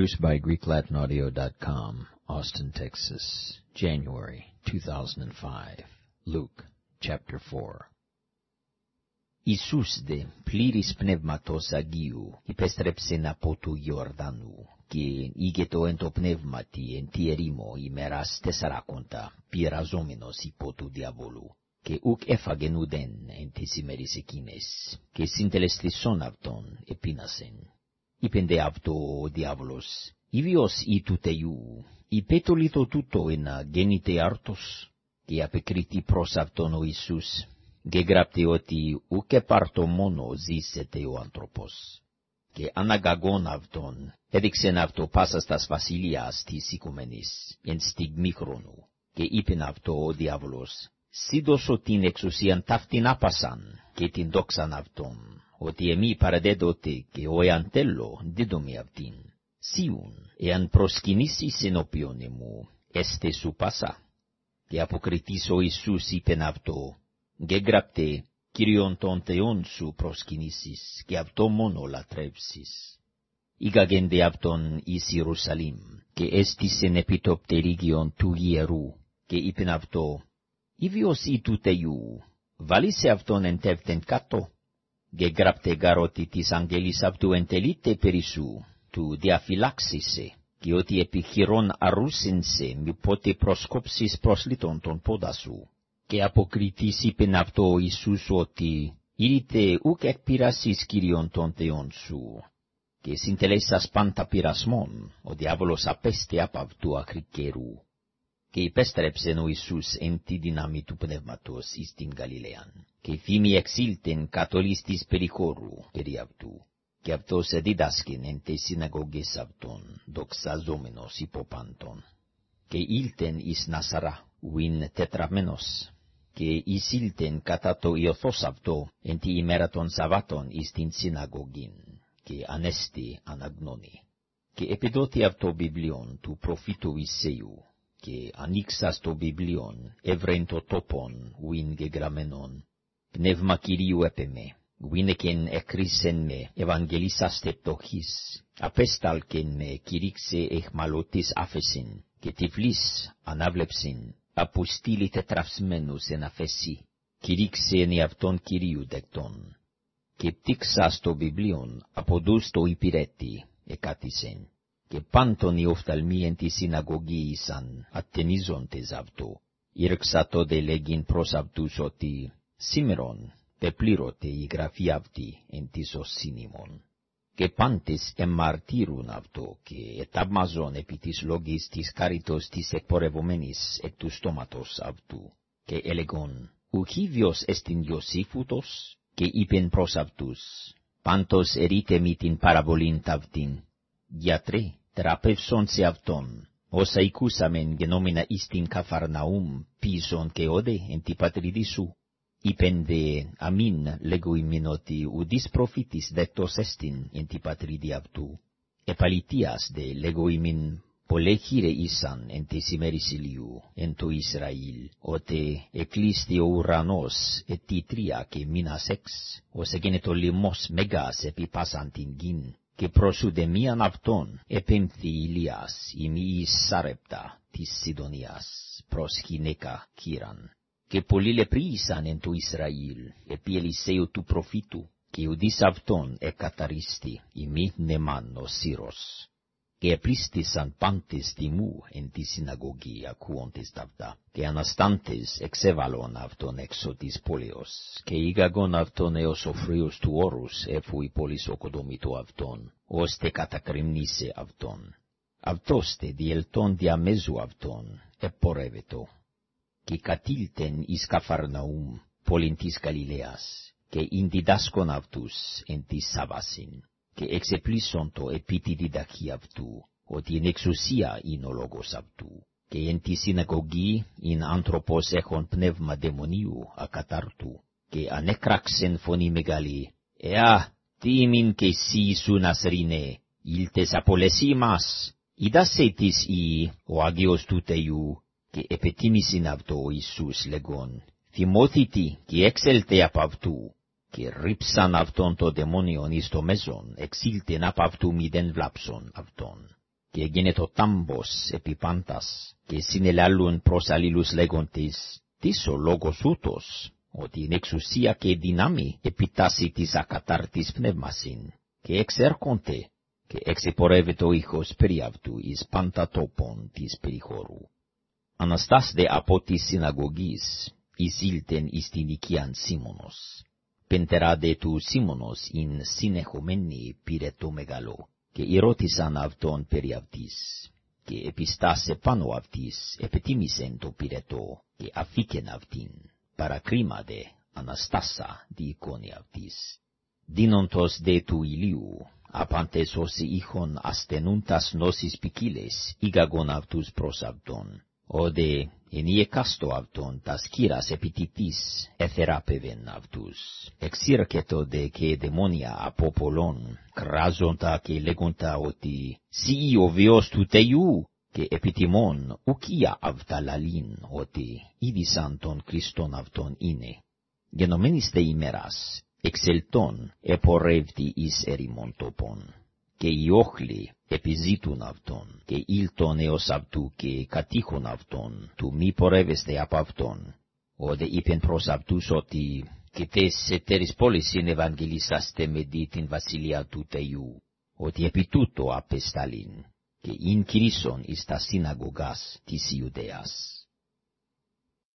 Produced by GreekLatinAudio.com, Austin, Texas, January 2005. Luke, chapter 4. Ιησούς δε, πλήρης πνεύματος Αγίου, υπέστρεψεν από του Ιορδάνου, και ήγετο εν το πνεύματι εν τη ερήμο ημέρας τεσσαράκοντα, πειραζόμενος υπό του διαβόλου, και ουκ έφαγεν ουδέν εν τις ημέρες εκείνες, και συντελεστησόν αυτον επίνασεν. Είπεν δε αυτό ο διάβολος, «Ιβιος ή του Θεού, υπέτολιτο τούτο εν γέννητε άρτος», και απεκρίτη προς αυτον ο Ιησούς, γεγράπτε ότι ουκ πάρτο μόνο ζήσεται ο άνθρωπος. Και αναγαγών αυτον, έδειξεν αυτό πάσας τας βασιλείας της οικομένης, εν στιγμή χρόνου, και είπεν αυτό ο διάβολος, «Σίδωσο την εξουσίαν ταύτην άπασαν, και την δόξαν αυτον, ότι εμεί παραδέδοτε και ο εάν τέλο δίδομη αυτήν. Σιούν, εάν προσκυνήσεις ενώπιον εμού, έστε σου πάσα. Και αποκριτής ο Ιησούς είπεν αυτό, γεγραπτε, Κύριον τον Θεόν σου προσκυνήσεις, και αυτό μόνο λατρεύσεις. Ήγαγεν δε αυτον εις Ιερουσαλήμ, και έστησεν επί το πτερίγιον του ιερού, και είπεν αυτό, «Ιβιος ή του Θεού, βάλισε αυτον εν τεύτεν κάτω» γεγράπτε γαρότι της αγγελής αυτού εντελείται περί του διαφυλάξισε, και ότι επιχειρών αρούσινσε μη πότε προσκόψεις προσλήτων τον πόδα σου. Και αποκριτής είπεν αυτό ο Ιησούς ότι, «Ήρθε ουκ εκπειρασίς Κύριον τον Θεόν σου». Και συντελέσας πάντα πειρασμόν, ο διάβολος απέστη απ' αυτού ακρικέρου και υπέστρεψεν ο Ιησούς εν τη δύναμη του πνεύματος εις την Γαλιλαίαν, και φήμη εξήλτεν κατολής της περιχώρου περί αυτού, και αυτός διδάσκεν εν τε συναγωγές αυτών, δοξαζόμενος υποπάντων. Και ήλτεν εις Νασαρά, ουίν τετραμένος, και εισήλτεν κατά το ιωθός αυτό εν τη ημέρα των Σαββάτων εις την συναγωγήν, και ανέστη αναγνώνει. Και επιδότη αυτό βιβλιόν του προφήτου Ισαίου, και ανοίξας το βιβλίον, ευρέν το τόπον, ουίν γεγραμμένον. Πνεύμα Κυρίου έπεμε, ουίν εκεν εκρίσεν με, ευαγγελίσαστε πτωχής, απέσταλκεν με, κηρύξε εχμαλωτής άφεσιν, και τυφλής ανάβλεψιν, αποστήλη τετραυσμένους εν αφεσί, κηρύξε εν εαυτόν Κυρίου δεκτών. Και πτύξας το βιβλίον, αποδούς το υπηρέτη, εκάτησεν και πάντων οι οφθαλμοί εν τη συναγωγή ήσαν, ατενίζοντες αυτό. Ήρξατο δε λέγειν προς αυτούς ότι, σήμερον, πεπλήρωτε η γραφή αυτή εν της οσύνημον. Και πάντες εμμαρτύρουν αυτό, και εταμαζόν επί της λόγης της κάριτος της εκπορευομένης εκ του στόματος αυτού. Και έλεγον, ουχίβιος εστιν Ιωσήφουτος, και είπεν προς αυτούς, πάντος ερίτε μη την παραβολήν ταυτήν, γιατρέ, τραπεύσον σε αυτόν, όσα οικούσαμεν γενόμενα εις την Καφαρναούμ, πίσον και όδε εν τη πατρίδη σου. Είπεν δε, αμήν, λέγω ημίν ότι ουδείς προφήτης δεκτός εστιν εν τη πατρίδη αυτού. Επαλητίας δε, λέγω ημίν, πολλέ χείρε ήσαν εν τες ημέρης ηλίου, εν το Ισραήλ, οτε εκλείστη ο ουρανός ετήτρια και μήνας εξ, ως έγινε το λιμός μεγάς επί πάσαν την γην, και προς ουδεμίαν αυτόν επέμφθη Ηλίας ημί εις Σάρεπτα της Σιδωνίας προς γυναίκα Κύραν. Και πολλοί λεπρίσαν εν το Ισραήλ επί Ελισέου του προφήτου, και ουδείς αυτόν εκαταρίστη ημί νεμάν ο Σύρος και επλίστησαν πάντες τιμού εν τη συναγωγή ακούοντες ταυτά, και αναστάντες εξέβαλον αυτον έξω της πόλεως, και ήγαγον αυτον έως ο φρύος του όρους, εφού η πόλης οκοδομητό αυτον, ώστε κατακριμνήσε αυτον. Αυτός τε διελτών διαμέσου αυτον, επορεύετο, και κατήλτεν εις Καφαρναούμ, πόλην της Γαλιλαίας, και διδάσκον αυτούς εν της Σαββάσιν και εξεπλήσον το επί τη διδαχή αυτού, ότι εν εξουσία είναι ο λόγος αυτού, και εν τη συναγωγή είναι άνθρωπος έχων πνεύμα δαιμονίου ακατάρτου, και ανέκραξεν φωνή μεγάλη, «Εα, τίμην και εσύ σου Νασρίνε, ήλτες απολεσί μας, είδασε της ή ο Άγιος του Θεού, και επετίμησιν αυτό ο Ιησούς λεγόν, θυμώθητη και έξελτε απ' αυτού, και ρίψαν αυτόν το δαιμόνιον εις το μέσον, εξήλτεν απ' αυτού μηδεν βλάψον αυτόν. και γενετοτάμπος επιπάντας, και συνελάλουν προς αλλήλους λέγοντες, «Τις ο λόγος ούτως, ότι in εξουσία και δυνάμει επιτάσσει της ακατάρτης πνεύμασιν, και εξέρχονται, και εξεπορεύεται ο ήχος περί αυτού εις πάντα τόπον της περιχώρου. Αναστάς δε από της συναγωγής, εις ήλτεν εις την οικίαν Σίμωνος. Πεντεράδε του Σίμωνος ειν συνεχομένη πήρε το μεγαλό, και ερώτησαν αυτόν περί αυτής, και επιστάσε πάνω αυτής, επιτίμησεν το πυρετό, και αφήκεν αυτήν, παρακρίμαδε, αναστάσα τη εικόνη αυτής. Δίνοντος δε του ηλίου, απάντες όσοι είχον ασθενούντας νόσεις ποικίλες, ήγαγον αυτούς προς αυτόν, όδε εν ιεκάστο αυτόν τας κύρας επιτητής εθεράπευεν αυτούς. Εξήρκετο δε και δαιμόνια από πολλών, κράζοντα και λέγοντα ότι «Σι ο βιος του Θεού» και επιτιμών ουκία αυτά λαλήν ότι είδησαν τον Χριστόν αυτόν είναι. Γενομένης δε ημέρας, εξελτών επορεύτη εις ερημον τόπον και οι όχλοι επιζήτουν αυτόν, και ήλτον έως αυτού και κατήχουν αυτόν, του μη πορεύεστε από αυτόν. Όδε είπεν προς αυτούς ότι, και τες σε τέρις πόλεις είναι ευαγγελίσαστε με δι την βασιλεία του Θεού, ότι επί τούτο απεσταλήν, και ειν κηρύσσον εις τα συναγωγάς της Ιουδαίας.